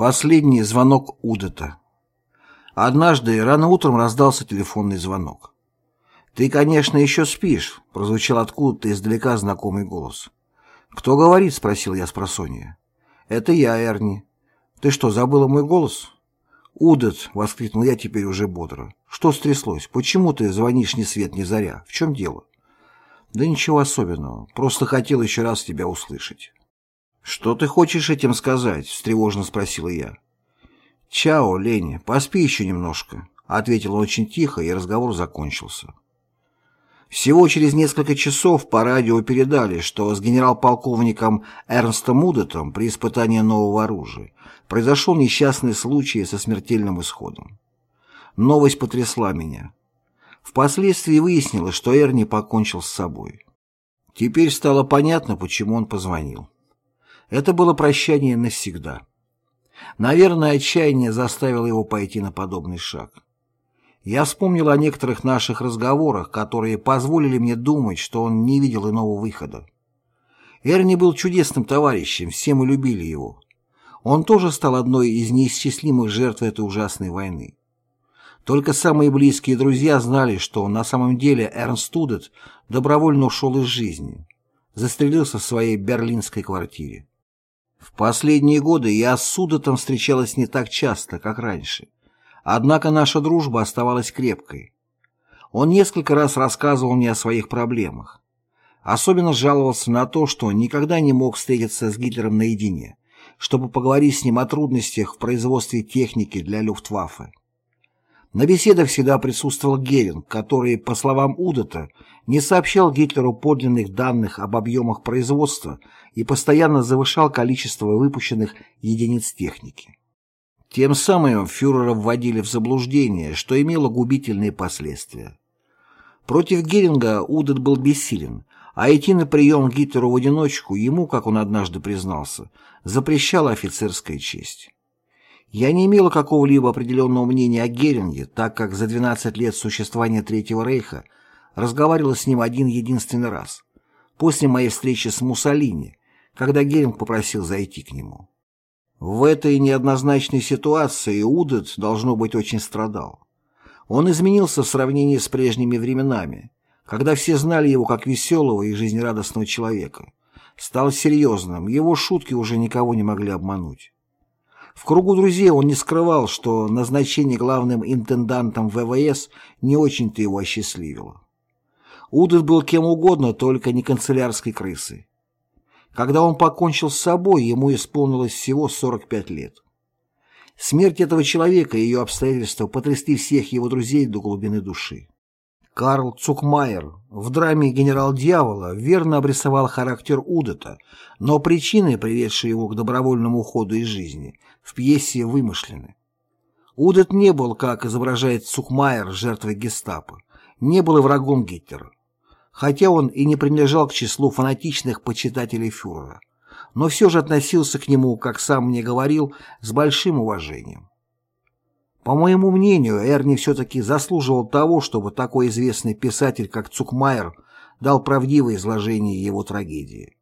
Последний звонок Удета. Однажды рано утром раздался телефонный звонок. «Ты, конечно, еще спишь», — прозвучал откуда-то издалека знакомый голос. «Кто говорит?» — спросил я с просонья. «Это я, Эрни. Ты что, забыла мой голос?» «Удет!» — воскликнул я теперь уже бодро. «Что стряслось? Почему ты звонишь ни свет ни заря? В чем дело?» «Да ничего особенного. Просто хотел еще раз тебя услышать». «Что ты хочешь этим сказать?» — встревоженно спросила я. «Чао, Леня, поспи еще немножко», — ответил он очень тихо, и разговор закончился. Всего через несколько часов по радио передали, что с генерал-полковником Эрнстом Удетом при испытании нового оружия произошел несчастный случай со смертельным исходом. Новость потрясла меня. Впоследствии выяснилось, что Эрни покончил с собой. Теперь стало понятно, почему он позвонил. Это было прощание навсегда. Наверное, отчаяние заставило его пойти на подобный шаг. Я вспомнил о некоторых наших разговорах, которые позволили мне думать, что он не видел иного выхода. Эрни был чудесным товарищем, все мы любили его. Он тоже стал одной из неисчислимых жертв этой ужасной войны. Только самые близкие друзья знали, что на самом деле Эрнст Удет добровольно ушел из жизни, застрелился в своей берлинской квартире. В последние годы я с Судотом встречалась не так часто, как раньше. Однако наша дружба оставалась крепкой. Он несколько раз рассказывал мне о своих проблемах. Особенно жаловался на то, что никогда не мог встретиться с Гитлером наедине, чтобы поговорить с ним о трудностях в производстве техники для Люфтваффе. На беседах всегда присутствовал Геринг, который, по словам Удота, не сообщал Гитлеру подлинных данных об объемах производства и постоянно завышал количество выпущенных единиц техники. Тем самым фюрера вводили в заблуждение, что имело губительные последствия. Против Геринга Удет был бессилен, а идти на прием Гитлеру в одиночку ему, как он однажды признался, запрещала офицерская честь. Я не имела какого-либо определенного мнения о Геринге, так как за 12 лет существования Третьего Рейха разговаривала с ним один единственный раз, после моей встречи с Муссолини, когда Геринг попросил зайти к нему. В этой неоднозначной ситуации Удет, должно быть, очень страдал. Он изменился в сравнении с прежними временами, когда все знали его как веселого и жизнерадостного человека. Стал серьезным, его шутки уже никого не могли обмануть. В кругу друзей он не скрывал, что назначение главным интендантом ВВС не очень-то его осчастливило. Удет был кем угодно, только не канцелярской крысой. Когда он покончил с собой, ему исполнилось всего 45 лет. Смерть этого человека и ее обстоятельства потрясли всех его друзей до глубины души. Карл Цукмайер в драме «Генерал дьявола» верно обрисовал характер Удета, но причины, приведшие его к добровольному уходу из жизни, в пьесе вымышлены. Удет не был, как изображает Цукмайер, жертвой гестапо, не был и врагом Гитлера. Хотя он и не принадлежал к числу фанатичных почитателей фюрера, но все же относился к нему, как сам мне говорил, с большим уважением. По моему мнению, Эрни все-таки заслуживал того, чтобы такой известный писатель, как Цукмайер, дал правдивое изложение его трагедии.